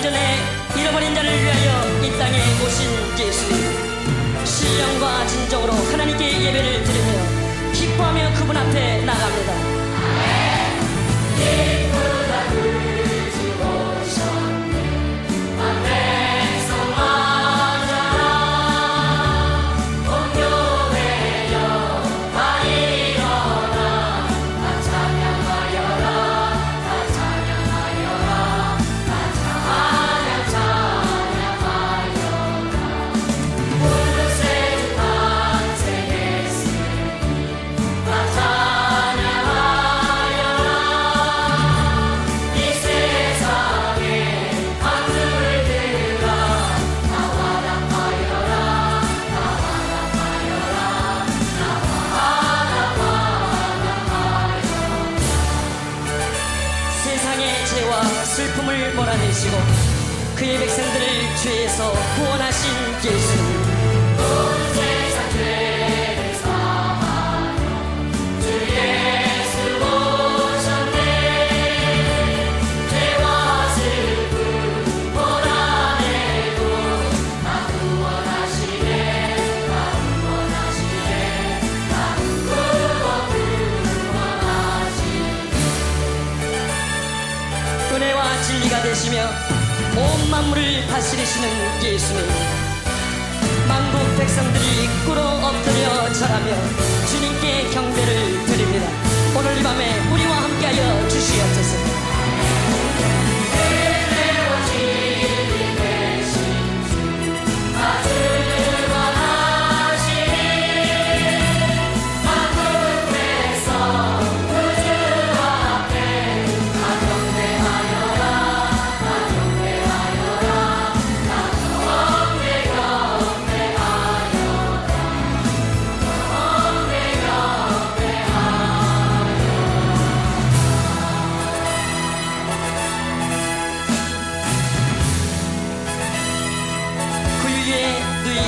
2000년 전에 잃어버린 자를 위하여 이 땅에 오신 예수님. 신령과 진정으로 하나님께 예배를 드리며 기뻐하며 그분 앞에 나갑니다. 세 슬픔을 몰아내시고 그의 백성들을 죄에서 구원하신 예수 온 만물을 다스리시는 예수님. 만국 백성들이 꿇어 엎드려 절하며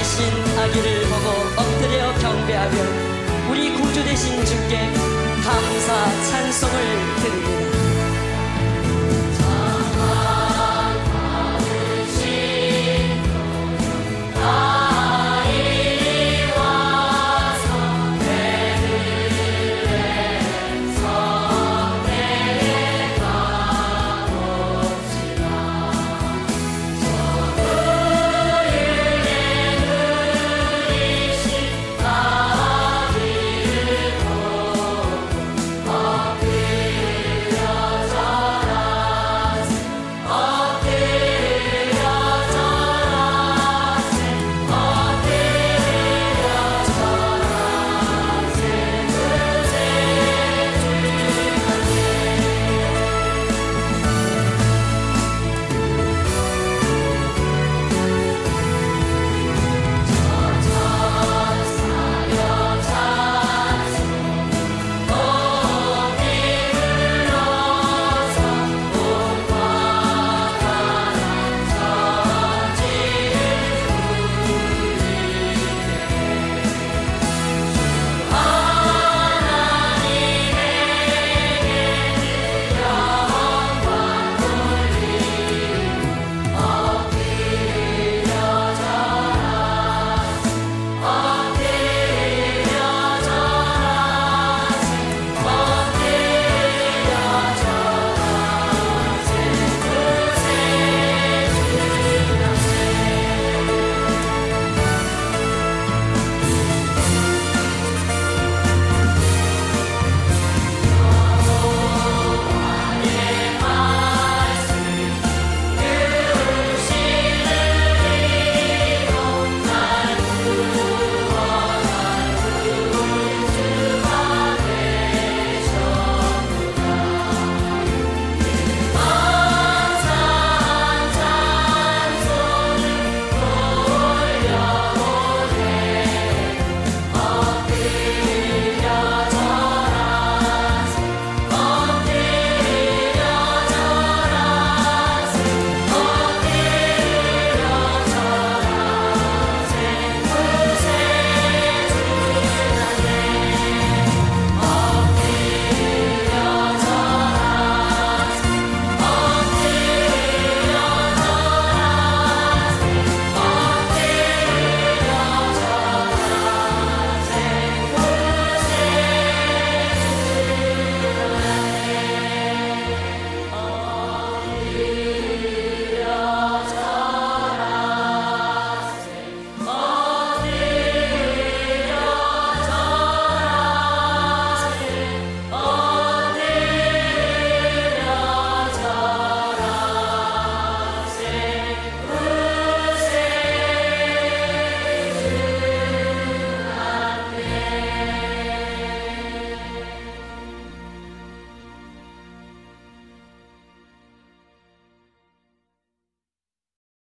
누이신 아기를 보고 엎드려 경배하며 우리 구주 되신 주께 감사 찬송을 드립니다.